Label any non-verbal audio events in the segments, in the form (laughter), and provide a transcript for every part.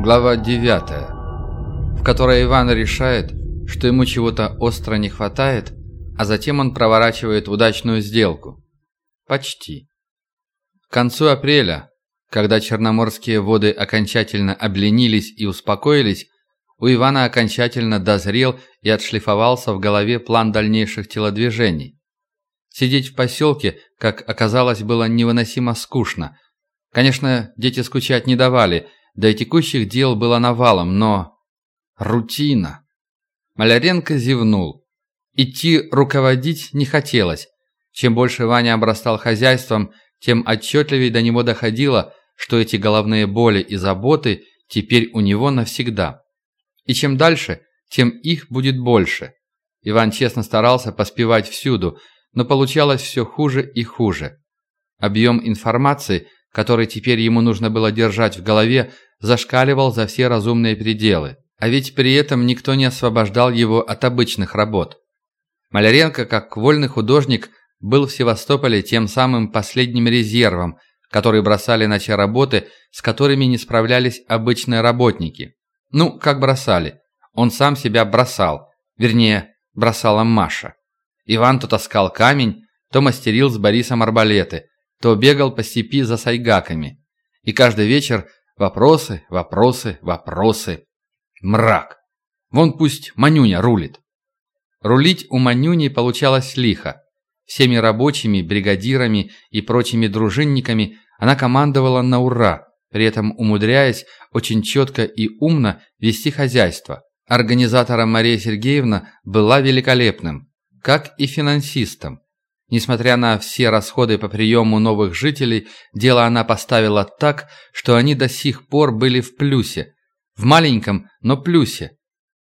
Глава 9, в которой Иван решает, что ему чего-то остро не хватает, а затем он проворачивает удачную сделку. Почти. К концу апреля, когда черноморские воды окончательно обленились и успокоились, у Ивана окончательно дозрел и отшлифовался в голове план дальнейших телодвижений. Сидеть в поселке, как оказалось, было невыносимо скучно. Конечно, дети скучать не давали, да и текущих дел было навалом, но... Рутина. Маляренко зевнул. Идти руководить не хотелось. Чем больше Ваня обрастал хозяйством, тем отчетливее до него доходило, что эти головные боли и заботы теперь у него навсегда. И чем дальше, тем их будет больше. Иван честно старался поспевать всюду, но получалось все хуже и хуже. Объем информации, который теперь ему нужно было держать в голове, зашкаливал за все разумные пределы. А ведь при этом никто не освобождал его от обычных работ. Маляренко, как вольный художник, был в Севастополе тем самым последним резервом, который бросали на те работы, с которыми не справлялись обычные работники. Ну, как бросали. Он сам себя бросал. Вернее, бросала Маша. Иван то таскал камень, то мастерил с Борисом арбалеты, то бегал по степи за сайгаками. И каждый вечер вопросы, вопросы, вопросы. Мрак. Вон пусть Манюня рулит. Рулить у Манюни получалось лихо. Всеми рабочими, бригадирами и прочими дружинниками она командовала на ура, при этом умудряясь очень четко и умно вести хозяйство. Организатором Мария Сергеевна была великолепным, как и финансистом. Несмотря на все расходы по приему новых жителей, дело она поставила так, что они до сих пор были в плюсе. В маленьком, но плюсе.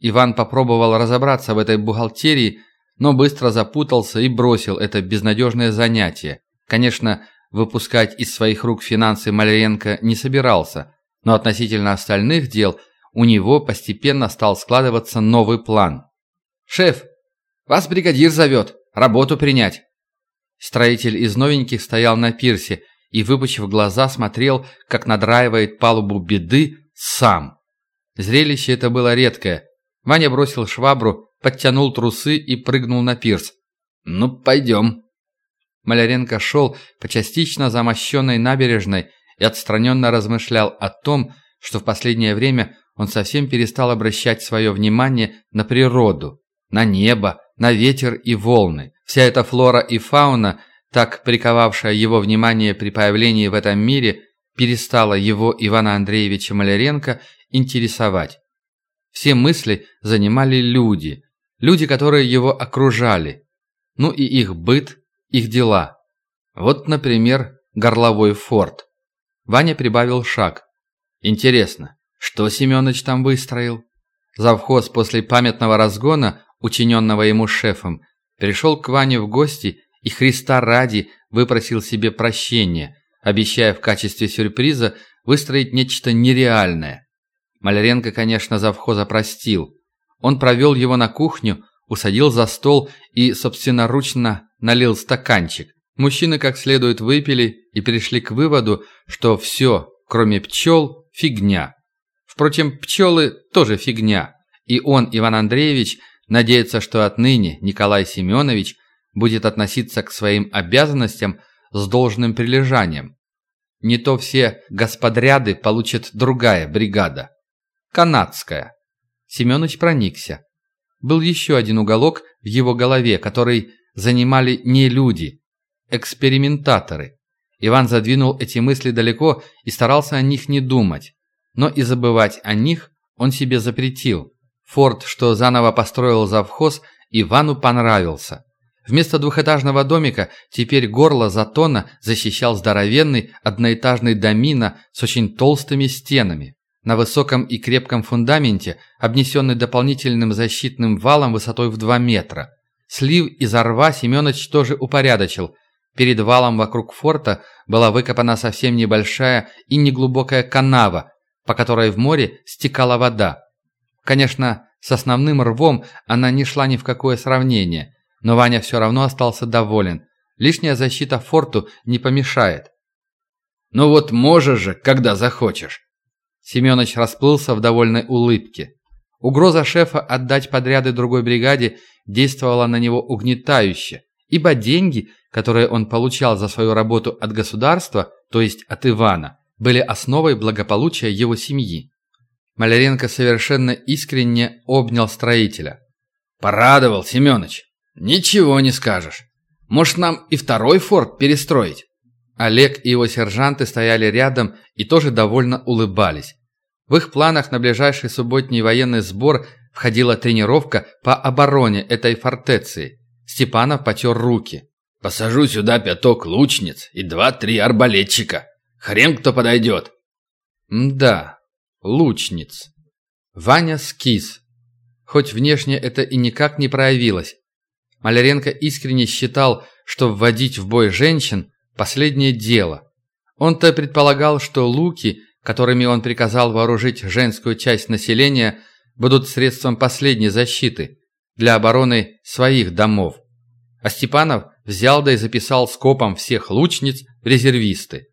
Иван попробовал разобраться в этой бухгалтерии, но быстро запутался и бросил это безнадежное занятие. Конечно, выпускать из своих рук финансы Маляренко не собирался, но относительно остальных дел у него постепенно стал складываться новый план. «Шеф, вас бригадир зовет, работу принять». Строитель из новеньких стоял на пирсе и, выпучив глаза, смотрел, как надраивает палубу беды сам. Зрелище это было редкое. Ваня бросил швабру, подтянул трусы и прыгнул на пирс. «Ну, пойдем». Маляренко шел по частично замощенной набережной и отстраненно размышлял о том, что в последнее время он совсем перестал обращать свое внимание на природу, на небо, на ветер и волны. Вся эта флора и фауна, так приковавшая его внимание при появлении в этом мире, перестала его Ивана Андреевича Маляренко интересовать. Все мысли занимали люди, люди, которые его окружали, ну и их быт, их дела. Вот, например, горловой форт. Ваня прибавил шаг. Интересно, что Семёныч там выстроил? Завхоз после памятного разгона, учиненного ему шефом, пришел к Ване в гости и Христа ради выпросил себе прощения, обещая в качестве сюрприза выстроить нечто нереальное. Маляренко, конечно, завхоза простил. Он провел его на кухню, усадил за стол и собственноручно налил стаканчик. Мужчины как следует выпили и пришли к выводу, что все, кроме пчел, фигня. Впрочем, пчелы тоже фигня. И он, Иван Андреевич, надеется, что отныне Николай Семенович будет относиться к своим обязанностям с должным прилежанием. Не то все господряды получит другая бригада. Канадская. Семенович проникся. Был еще один уголок в его голове, который занимали не люди, экспериментаторы. Иван задвинул эти мысли далеко и старался о них не думать. Но и забывать о них он себе запретил. Форт, что заново построил завхоз, Ивану понравился. Вместо двухэтажного домика теперь горло затона защищал здоровенный одноэтажный домина с очень толстыми стенами. На высоком и крепком фундаменте, обнесенный дополнительным защитным валом высотой в 2 метра. Слив из рва Семенович тоже упорядочил. Перед валом вокруг форта была выкопана совсем небольшая и неглубокая канава, по которой в море стекала вода. Конечно, с основным рвом она не шла ни в какое сравнение, но Ваня все равно остался доволен. Лишняя защита форту не помешает. «Ну вот можешь же, когда захочешь». Семёныч расплылся в довольной улыбке. Угроза шефа отдать подряды другой бригаде действовала на него угнетающе, ибо деньги, которые он получал за свою работу от государства, то есть от Ивана, были основой благополучия его семьи. Маляренко совершенно искренне обнял строителя. «Порадовал, Семёныч. Ничего не скажешь. Может, нам и второй форт перестроить?» Олег и его сержанты стояли рядом и тоже довольно улыбались. В их планах на ближайший субботний военный сбор входила тренировка по обороне этой фортеции. Степанов потер руки. «Посажу сюда пяток лучниц и два-три арбалетчика. Хрен кто подойдет». «Да, лучниц». Ваня скис. Хоть внешне это и никак не проявилось. Маляренко искренне считал, что вводить в бой женщин – последнее дело. Он-то предполагал, что луки, которыми он приказал вооружить женскую часть населения, будут средством последней защиты для обороны своих домов. А Степанов взял да и записал скопом всех лучниц в резервисты.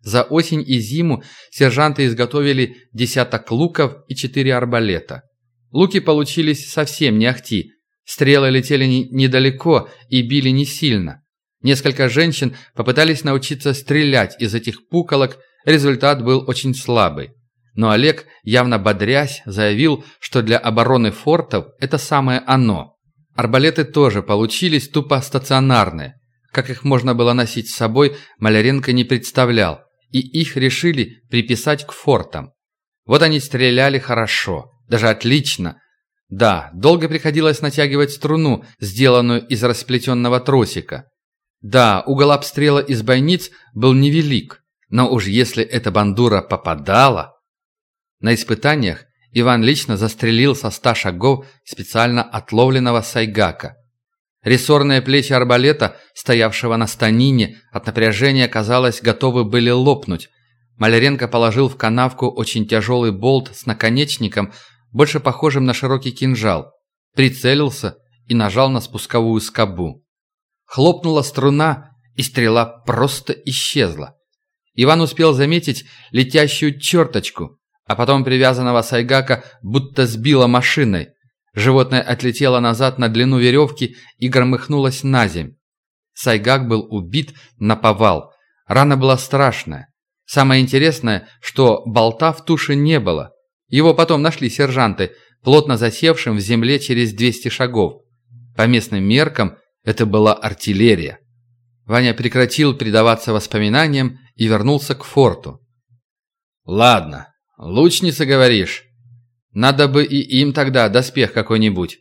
За осень и зиму сержанты изготовили десяток луков и четыре арбалета. Луки получились совсем не ахти. Стрелы летели недалеко и били не сильно. Несколько женщин попытались научиться стрелять из этих пуколок, результат был очень слабый. Но Олег, явно бодрясь, заявил, что для обороны фортов это самое оно. Арбалеты тоже получились тупо стационарные. Как их можно было носить с собой, Маляренко не представлял, и их решили приписать к фортам. Вот они стреляли хорошо, даже отлично. Да, долго приходилось натягивать струну, сделанную из расплетенного тросика. Да, угол обстрела из бойниц был невелик, но уж если эта бандура попадала... На испытаниях Иван лично застрелил со ста шагов специально отловленного сайгака. Рессорные плечи арбалета, стоявшего на станине, от напряжения, казалось, готовы были лопнуть. Маляренко положил в канавку очень тяжелый болт с наконечником, больше похожим на широкий кинжал, прицелился и нажал на спусковую скобу. Хлопнула струна, и стрела просто исчезла. Иван успел заметить летящую черточку, а потом привязанного сайгака будто сбила машиной. Животное отлетело назад на длину веревки и громыхнулось на земь. Сайгак был убит на повал. Рана была страшная. Самое интересное, что болта в туше не было. Его потом нашли сержанты, плотно засевшим в земле через 200 шагов. По местным меркам это была артиллерия. Ваня прекратил предаваться воспоминаниям и вернулся к форту. «Ладно, лучница, говоришь? Надо бы и им тогда доспех какой-нибудь».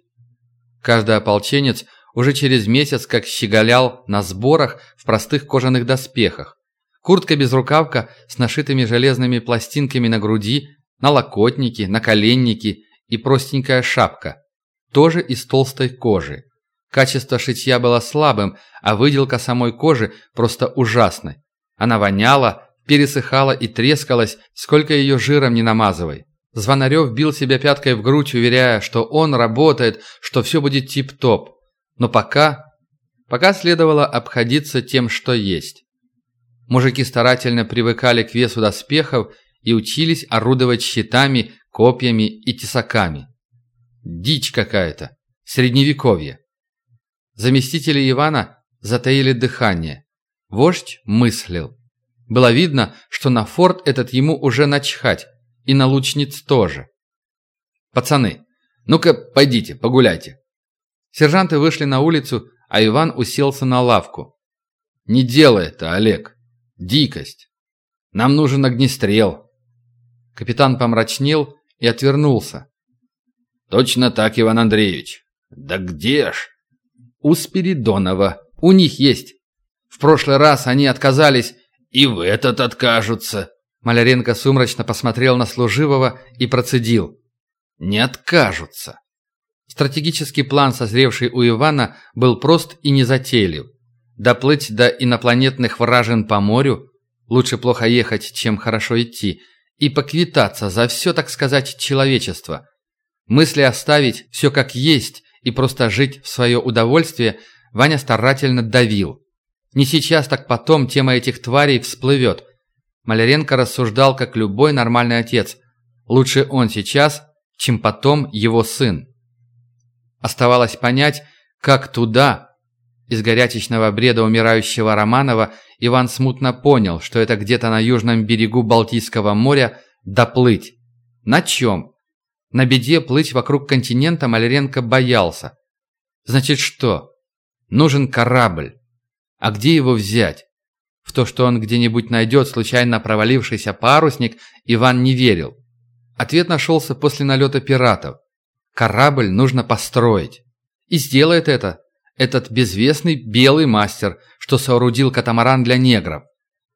Каждый ополченец уже через месяц как щеголял на сборах в простых кожаных доспехах. Куртка-безрукавка с нашитыми железными пластинками на груди, на локотники, на коленники и простенькая шапка, тоже из толстой кожи. Качество шитья было слабым, а выделка самой кожи просто ужасной. Она воняла, пересыхала и трескалась, сколько ее жиром не намазывай. Звонарев бил себя пяткой в грудь, уверяя, что он работает, что все будет тип-топ. Но пока... Пока следовало обходиться тем, что есть. Мужики старательно привыкали к весу доспехов и учились орудовать щитами, копьями и тесаками. Дичь какая-то. Средневековье. Заместители Ивана затаили дыхание. Вождь мыслил. Было видно, что на форт этот ему уже начхать, и на лучниц тоже. «Пацаны, ну-ка, пойдите, погуляйте». Сержанты вышли на улицу, а Иван уселся на лавку. «Не делай это, Олег. Дикость. Нам нужен огнестрел». Капитан помрачнел и отвернулся. «Точно так, Иван Андреевич. Да где ж?» у Спиридонова. У них есть. В прошлый раз они отказались, и в этот откажутся». Маляренко сумрачно посмотрел на служивого и процедил. «Не откажутся». Стратегический план, созревший у Ивана, был прост и незатейлив. Доплыть до инопланетных вражен по морю – лучше плохо ехать, чем хорошо идти – и поквитаться за все, так сказать, человечество. Мысли оставить все как есть и просто жить в свое удовольствие Ваня старательно давил. Не сейчас, так потом тема этих тварей всплывет. Маляренко рассуждал, как любой нормальный отец. Лучше он сейчас, чем потом его сын. Оставалось понять, как туда, из горячечного бреда умирающего Романова, Иван смутно понял, что это где-то на южном берегу Балтийского моря доплыть. На чем? На беде плыть вокруг континента Маляренко боялся. Значит что? Нужен корабль. А где его взять? В то, что он где-нибудь найдет случайно провалившийся парусник, Иван не верил. Ответ нашелся после налета пиратов. Корабль нужно построить. И сделает это этот безвестный белый мастер, что соорудил катамаран для негров.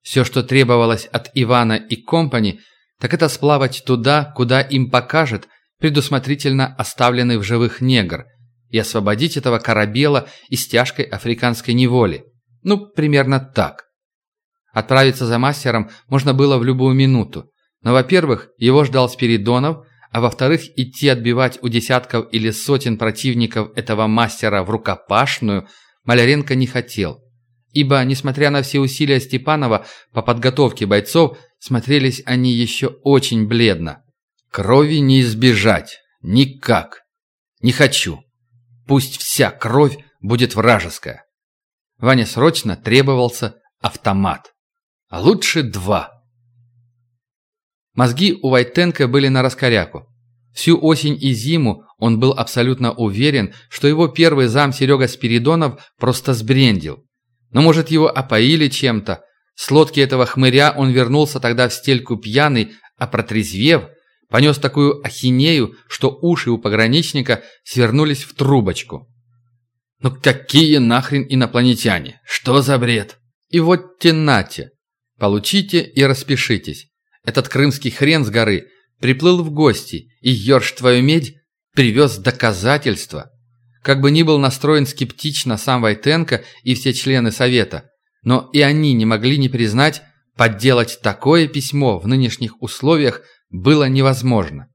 Все, что требовалось от Ивана и компани, так это сплавать туда, куда им покажет предусмотрительно оставленный в живых негр, и освободить этого корабела из тяжкой африканской неволи. Ну, примерно так. Отправиться за мастером можно было в любую минуту. Но, во-первых, его ждал Спиридонов, а во-вторых, идти отбивать у десятков или сотен противников этого мастера в рукопашную Маляренко не хотел. Ибо, несмотря на все усилия Степанова по подготовке бойцов, смотрелись они еще очень бледно. Крови не избежать. Никак. Не хочу. Пусть вся кровь будет вражеская. Ване срочно требовался автомат. А лучше два. Мозги у Вайтенко были на раскоряку. Всю осень и зиму он был абсолютно уверен, что его первый зам Серега Спиридонов просто сбрендил. Но может его опоили чем-то. С лодки этого хмыря он вернулся тогда в стельку пьяный, а протрезвев, понес такую ахинею, что уши у пограничника свернулись в трубочку. «Ну какие нахрен инопланетяне? Что за бред?» «И вот тенате. Получите и распишитесь. Этот крымский хрен с горы приплыл в гости, и Йорш твою медь привез доказательства. Как бы ни был настроен скептично сам Войтенко и все члены Совета, но и они не могли не признать, подделать такое письмо в нынешних условиях было невозможно.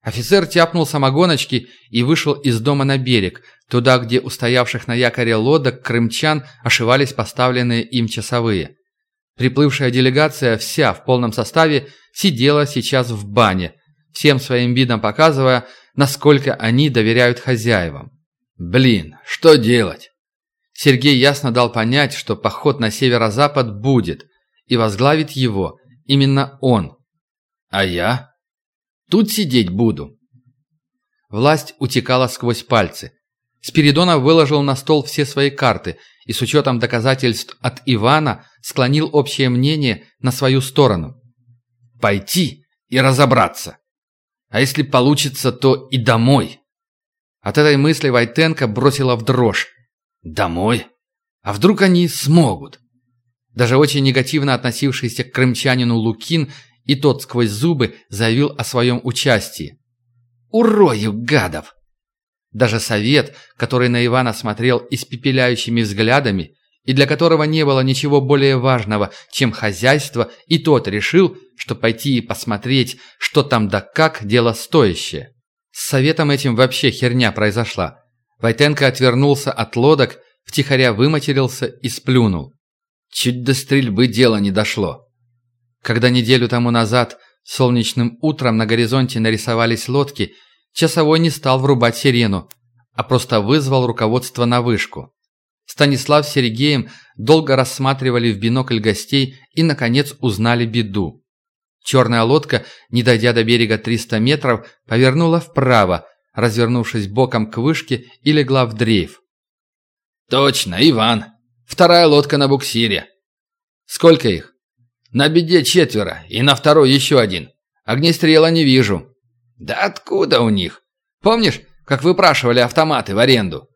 Офицер тяпнул самогоночки и вышел из дома на берег, туда, где у стоявших на якоре лодок крымчан ошивались поставленные им часовые. Приплывшая делегация вся в полном составе сидела сейчас в бане, всем своим видом показывая, насколько они доверяют хозяевам. Блин, что делать? Сергей ясно дал понять, что поход на северо-запад будет, и возглавит его именно он. А я? Тут сидеть буду. Власть утекала сквозь пальцы. Спиридонов выложил на стол все свои карты и с учетом доказательств от Ивана склонил общее мнение на свою сторону. Пойти и разобраться. А если получится, то и домой. От этой мысли Войтенко бросила в дрожь. Домой? А вдруг они смогут? Даже очень негативно относившийся к крымчанину Лукин и тот сквозь зубы заявил о своем участии. «Урою гадов!» Даже совет, который на Ивана смотрел испепеляющими взглядами, и для которого не было ничего более важного, чем хозяйство, и тот решил, что пойти и посмотреть, что там да как, дело стоящее. С советом этим вообще херня произошла. Войтенко отвернулся от лодок, втихаря выматерился и сплюнул. Чуть до стрельбы дело не дошло. Когда неделю тому назад солнечным утром на горизонте нарисовались лодки, часовой не стал врубать сирену, а просто вызвал руководство на вышку. Станислав с Сергеем долго рассматривали в бинокль гостей и, наконец, узнали беду. Черная лодка, не дойдя до берега 300 метров, повернула вправо, развернувшись боком к вышке и легла в дрейф. «Точно, Иван! Вторая лодка на буксире!» «Сколько их?» «На беде четверо, и на второй еще один. Огнестрела не вижу». «Да откуда у них? Помнишь, как выпрашивали автоматы в аренду?»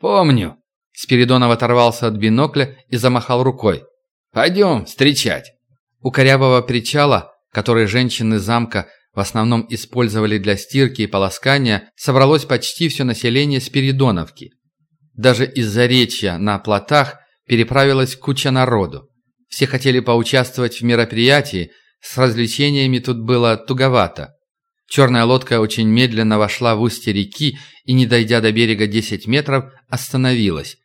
«Помню». Спиридонов оторвался от бинокля и замахал рукой. «Пойдем встречать». У корявого причала, который женщины замка в основном использовали для стирки и полоскания, собралось почти все население Спиридоновки. Даже из-за речья на плотах переправилась куча народу. Все хотели поучаствовать в мероприятии, с развлечениями тут было туговато. Черная лодка очень медленно вошла в устье реки и, не дойдя до берега 10 метров, остановилась.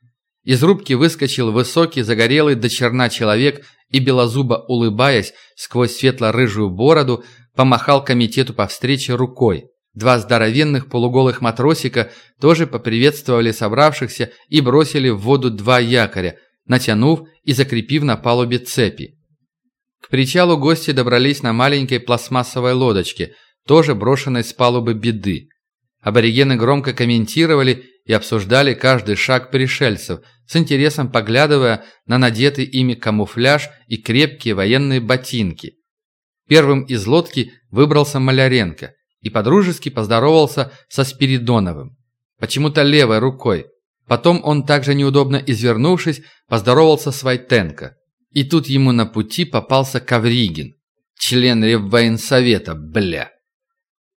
Из рубки выскочил высокий, загорелый до черна человек и белозубо улыбаясь сквозь светло-рыжую бороду, помахал комитету по встрече рукой. Два здоровенных полуголых матросика тоже поприветствовали собравшихся и бросили в воду два якоря, натянув и закрепив на палубе цепи. К причалу гости добрались на маленькой пластмассовой лодочке, тоже брошенной с палубы беды. Аборигены громко комментировали и обсуждали каждый шаг пришельцев, с интересом поглядывая на надетый ими камуфляж и крепкие военные ботинки. Первым из лодки выбрался Маляренко и подружески поздоровался со Спиридоновым. Почему-то левой рукой. Потом он также неудобно извернувшись, поздоровался с Войтенко. И тут ему на пути попался Кавригин, член Реввоенсовета, бля.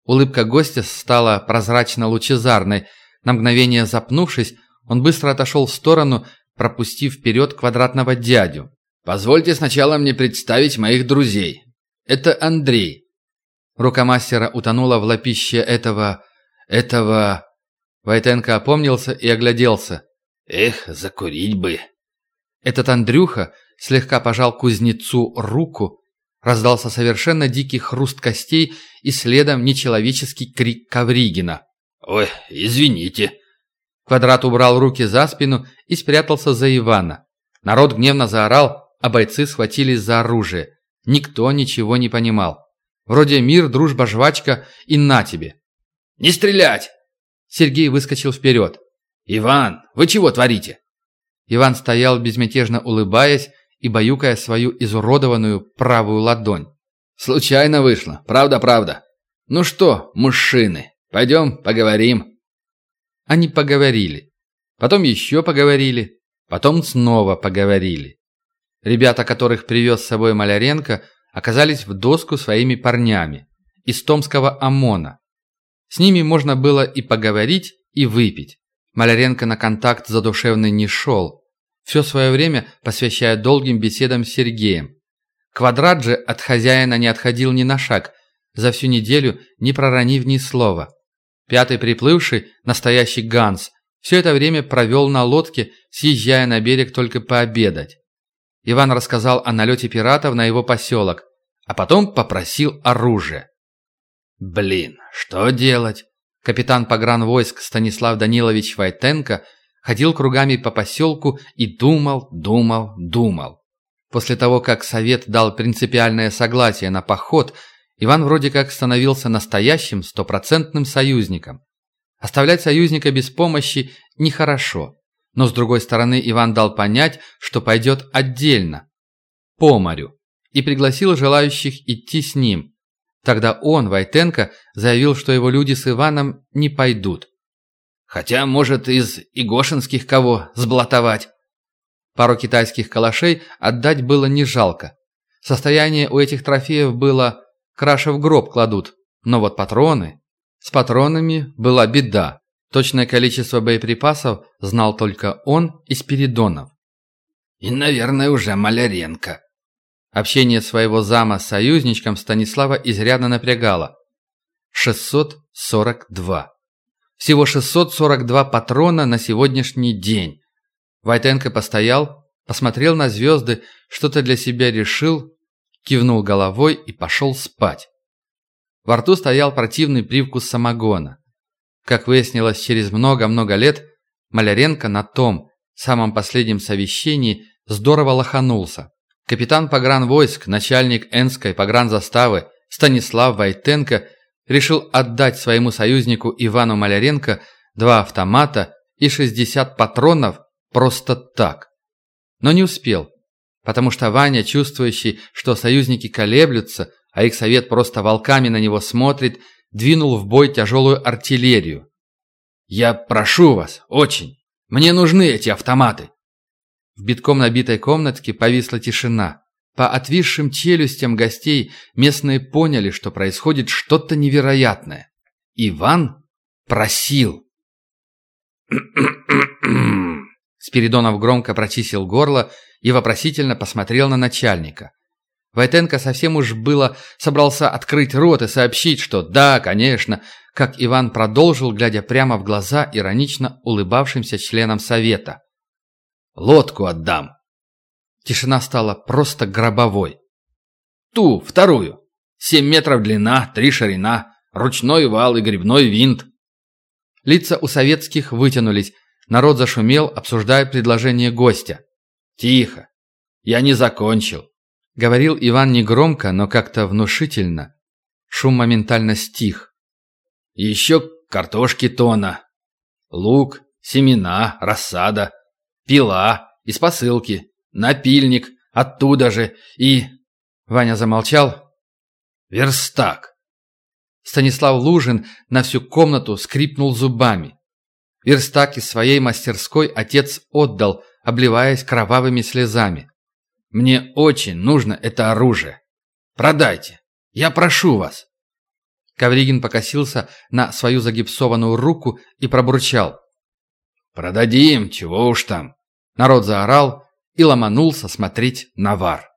Улыбка гостя стала прозрачно-лучезарной. На мгновение запнувшись, он быстро отошел в сторону, пропустив вперед квадратного дядю. «Позвольте сначала мне представить моих друзей. Это Андрей». Рука мастера утонула в лапище этого... этого... Войтенко опомнился и огляделся. «Эх, закурить бы!» Этот Андрюха слегка пожал кузнецу руку, раздался совершенно дикий хруст костей и следом нечеловеческий крик Ковригина. «Ой, извините!» Квадрат убрал руки за спину и спрятался за Ивана. Народ гневно заорал, а бойцы схватились за оружие. Никто ничего не понимал. Вроде мир, дружба, жвачка и на тебе. «Не стрелять!» Сергей выскочил вперед. «Иван, вы чего творите?» Иван стоял, безмятежно улыбаясь и баюкая свою изуродованную правую ладонь. «Случайно вышло. Правда, правда. Ну что, мужчины, пойдем поговорим». Они поговорили. Потом еще поговорили. Потом снова поговорили. Ребята, которых привез с собой Маляренко, оказались в доску своими парнями. Из Томского ОМОНа. С ними можно было и поговорить, и выпить. Маляренко на контакт задушевный не шел. Все свое время посвящая долгим беседам с Сергеем. Квадрат же от хозяина не отходил ни на шаг, за всю неделю не проронив ни слова. Пятый приплывший, настоящий Ганс, все это время провел на лодке, съезжая на берег только пообедать. Иван рассказал о налете пиратов на его поселок, а потом попросил оружие. Блин, что делать? Капитан погранвойск Станислав Данилович Войтенко ходил кругами по поселку и думал, думал, думал. После того, как Совет дал принципиальное согласие на поход, Иван вроде как становился настоящим стопроцентным союзником. Оставлять союзника без помощи нехорошо. Но с другой стороны, Иван дал понять, что пойдет отдельно, по морю, и пригласил желающих идти с ним, Тогда он, Войтенко, заявил, что его люди с Иваном не пойдут. Хотя, может, из игошинских кого сблатовать. Пару китайских калашей отдать было не жалко. Состояние у этих трофеев было краше в гроб кладут. Но вот патроны... С патронами была беда. Точное количество боеприпасов знал только он и Спиридонов. «И, наверное, уже Маляренко», Общение своего зама с союзничком Станислава изрядно напрягало. 642. Всего 642 патрона на сегодняшний день. Войтенко постоял, посмотрел на звезды, что-то для себя решил, кивнул головой и пошел спать. Во рту стоял противный привкус самогона. Как выяснилось через много-много лет, Маляренко на том, самом последнем совещании, здорово лоханулся. Капитан погранвойск, начальник Энской погранзаставы Станислав Войтенко решил отдать своему союзнику Ивану Маляренко два автомата и 60 патронов просто так. Но не успел, потому что Ваня, чувствующий, что союзники колеблются, а их совет просто волками на него смотрит, двинул в бой тяжелую артиллерию. «Я прошу вас, очень, мне нужны эти автоматы!» В битком набитой комнатке повисла тишина. По отвисшим челюстям гостей местные поняли, что происходит что-то невероятное. Иван просил. (clears throat) Спиридонов громко прочистил горло и вопросительно посмотрел на начальника. Войтенко совсем уж было собрался открыть рот и сообщить, что да, конечно, как Иван продолжил, глядя прямо в глаза иронично улыбавшимся членам совета. Лодку отдам. Тишина стала просто гробовой. Ту, вторую. Семь метров длина, три ширина, ручной вал и грибной винт. Лица у советских вытянулись, народ зашумел, обсуждая предложение гостя. «Тихо! Я не закончил!» — говорил Иван негромко, но как-то внушительно. Шум моментально стих. «Еще картошки тона, лук, семена, рассада, пила из посылки, напильник оттуда же и...» Ваня замолчал. «Верстак!» Станислав Лужин на всю комнату скрипнул зубами. Верстак из своей мастерской отец отдал, обливаясь кровавыми слезами. «Мне очень нужно это оружие. Продайте. Я прошу вас». Ковригин покосился на свою загипсованную руку и пробурчал. «Продадим, чего уж там». Народ заорал и ломанулся смотреть на вар.